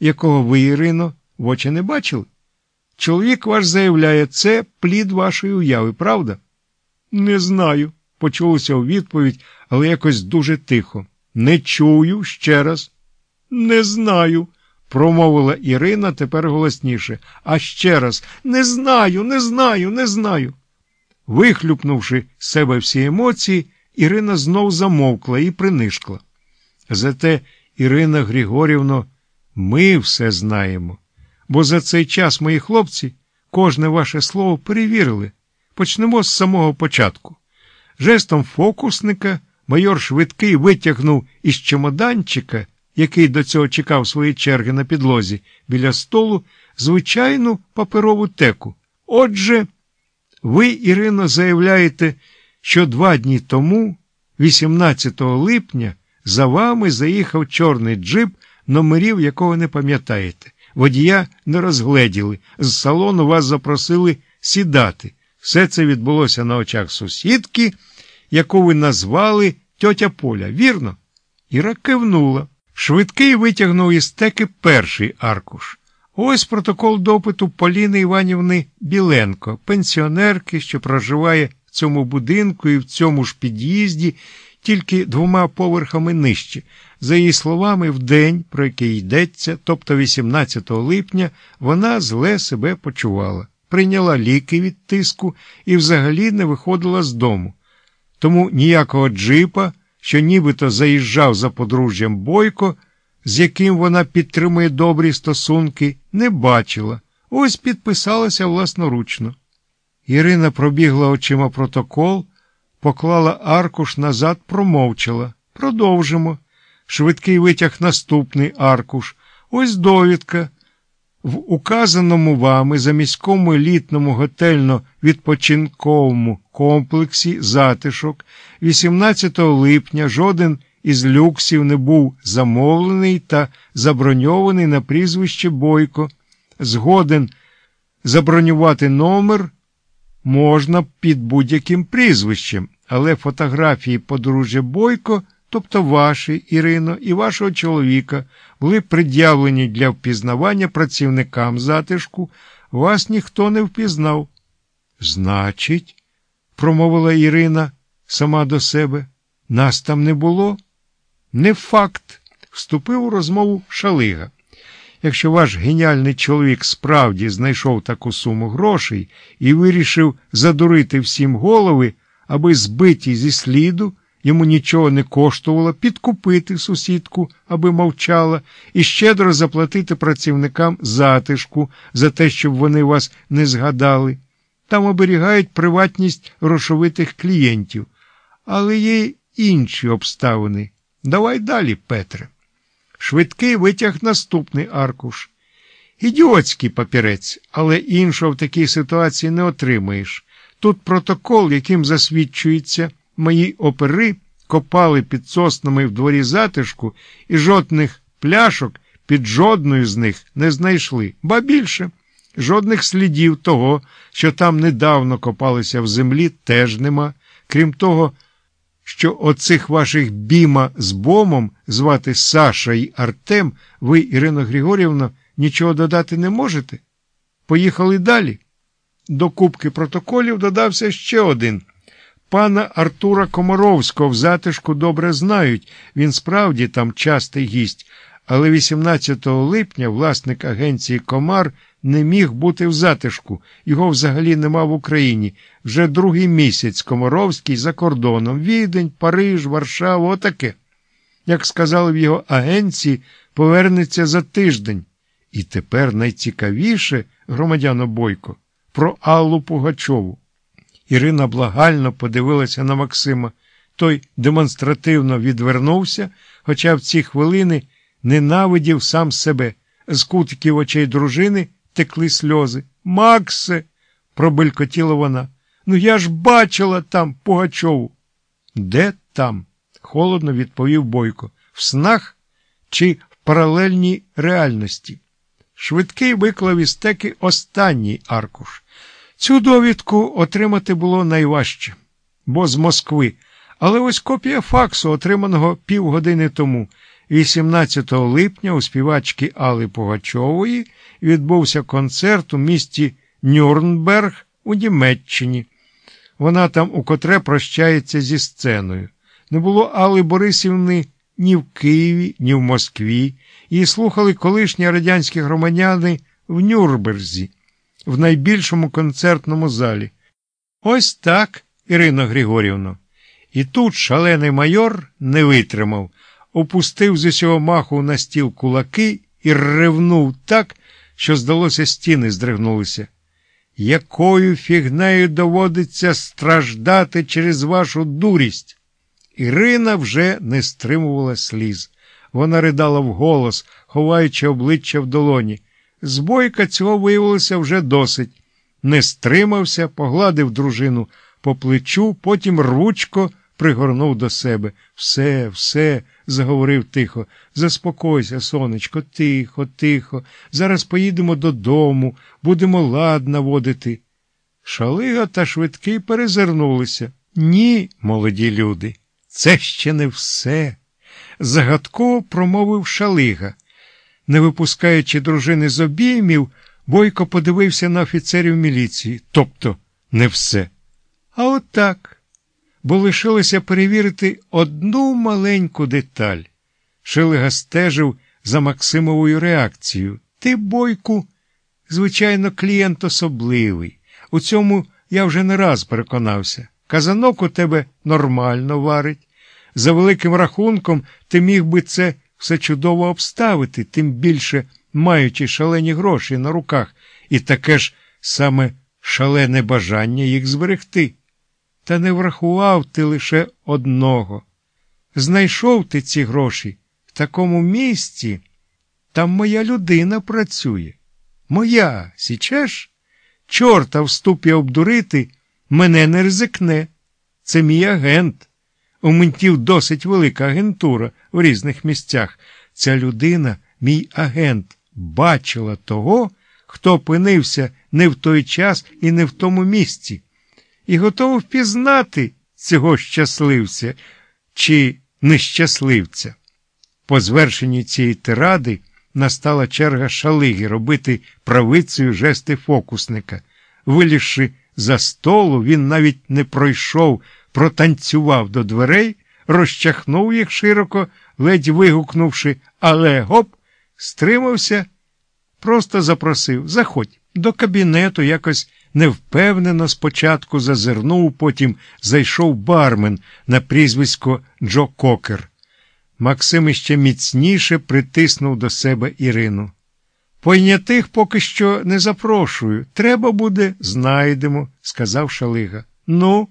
якого ви, Ірино, в очі не бачили? Чоловік ваш заявляє, це плід вашої уяви, правда? Не знаю, почулося у відповідь, але якось дуже тихо. Не чую ще раз. Не знаю, промовила Ірина тепер голосніше. А ще раз не знаю, не знаю, не знаю. Вихлюпнувши з себе всі емоції, Ірина знов замовкла і принишкла. Зате, Ірина Григорівно, ми все знаємо, бо за цей час мої хлопці кожне ваше слово перевірили. Почнемо з самого початку. Жестом фокусника майор швидкий витягнув із чемоданчика, який до цього чекав свої черги на підлозі, біля столу, звичайну паперову теку. Отже, ви, Ірино, заявляєте, що два дні тому, 18 липня, за вами заїхав чорний джип, номерів якого не пам'ятаєте. Водія не розгледіли, з салону вас запросили сідати. Все це відбулося на очах сусідки, яку ви назвали тьотя Поля, вірно? Іра кивнула. Швидкий витягнув із теки перший аркуш. Ось протокол допиту Поліни Іванівни Біленко, пенсіонерки, що проживає в цьому будинку і в цьому ж під'їзді, тільки двома поверхами нижче. За її словами, в день, про який йдеться, тобто 18 липня, вона зле себе почувала, прийняла ліки від тиску і взагалі не виходила з дому. Тому ніякого джипа, що нібито заїжджав за подружжям Бойко, з яким вона підтримує добрі стосунки, не бачила. Ось підписалася власноручно. Ірина пробігла очима протокол, поклала аркуш назад, промовчала. Продовжимо. Швидкий витяг наступний аркуш. Ось довідка. В указаному вами за міському елітному готельно-відпочинковому комплексі затишок 18 липня жоден із люксів не був замовлений та заброньований на прізвище Бойко. Згоден забронювати номер можна під будь-яким прізвищем, але фотографії подружжя Бойко, тобто ваші, Ірино, і вашого чоловіка, були пред'явлені для впізнавання працівникам затишку, вас ніхто не впізнав. Значить, промовила Ірина сама до себе, нас там не було. Не факт, вступив у розмову шалига. Якщо ваш геніальний чоловік справді знайшов таку суму грошей і вирішив задурити всім голови, аби збиті зі сліду, йому нічого не коштувало підкупити сусідку, аби мовчала, і щедро заплатити працівникам затишку за те, щоб вони вас не згадали. Там оберігають приватність грошовитих клієнтів. Але є інші обставини. Давай далі, Петре. Швидкий витяг наступний аркуш. Ідіотський папірець, але іншого в такій ситуації не отримаєш. Тут протокол, яким засвідчується, мої опери копали під соснами в дворі затишку і жодних пляшок під жодною з них не знайшли, ба більше. Жодних слідів того, що там недавно копалися в землі, теж нема. Крім того, що оцих ваших біма з бомом звати Саша і Артем, ви, Ірина Григорівна, нічого додати не можете? Поїхали далі. До кубки протоколів додався ще один. Пана Артура Комаровського в затишку добре знають, він справді там частий гість, але 18 липня власник агенції Комар не міг бути в затишку, його взагалі нема в Україні. Вже другий місяць Комаровський за кордоном Відень, Париж, Варшава, отаке. Як сказали в його агенції, повернеться за тиждень. І тепер найцікавіше, громадяно Бойко, про Аллу Пугачову. Ірина благально подивилася на Максима. Той демонстративно відвернувся, хоча в ці хвилини ненавидів сам себе. З кутиків очей дружини текли сльози. Максе, пробелькотіла вона. Ну я ж бачила там Пугачову. Де там? холодно відповів Бойко. В снах чи в паралельній реальності? Швидкий виклав із теки останній аркуш. Цю довідку отримати було найважче, бо з Москви. Але ось копія факсу, отриманого півгодини тому. 18 липня у співачки Али Пугачової відбувся концерт у місті Нюрнберг у Німеччині. Вона там укотре прощається зі сценою. Не було Алли Борисівни ні в Києві, ні в Москві. Її слухали колишні радянські громадяни в Нюрнберзі, в найбільшому концертному залі. Ось так, Ірина Григорівна. І тут шалений майор не витримав, опустив з усього маху на стіл кулаки і ревнув так, що, здалося, стіни здригнулися. Якою фігнею доводиться страждати через вашу дурість? Ірина вже не стримувала сліз. Вона ридала вголос, ховаючи обличчя в долоні. Збойка цього виявилося вже досить. Не стримався, погладив дружину по плечу, потім ручко пригорнув до себе. Все, все, заговорив тихо. Заспокойся, сонечко, тихо, тихо. Зараз поїдемо додому, будемо лад наводити. Шалига та швидкий перезирнулися. Ні, молоді люди, це ще не все. Загадково промовив шалига. Не випускаючи дружини з обіймів, Бойко подивився на офіцерів міліції. Тобто не все. А от так бо лишилося перевірити одну маленьку деталь. Шилига стежив за Максимовою реакцією. Ти, бойку, звичайно, клієнт особливий. У цьому я вже не раз переконався. Казанок у тебе нормально варить. За великим рахунком, ти міг би це все чудово обставити, тим більше маючи шалені гроші на руках, і таке ж саме шалене бажання їх зберегти. Та не врахував ти лише одного. Знайшов ти ці гроші в такому місці, там моя людина працює. Моя, січеш? Чорта в ступі обдурити мене не ризикне. Це мій агент. У ментів досить велика агентура в різних місцях. Ця людина, мій агент, бачила того, хто опинився не в той час і не в тому місці і готов впізнати цього щасливця чи нещасливця. По звершенні цієї тиради настала черга шалиги робити правицею жести фокусника. Вилізши за столу, він навіть не пройшов, протанцював до дверей, розчахнув їх широко, ледь вигукнувши, але гоп, стримався, просто запросив Заходь до кабінету якось невпевнено спочатку зазирнув, потім зайшов бармен на прізвисько Джо Кокер. Максим іще міцніше притиснув до себе Ірину. Пойнятих поки що не запрошую. Треба буде, знайдемо, сказав Шалига. Ну,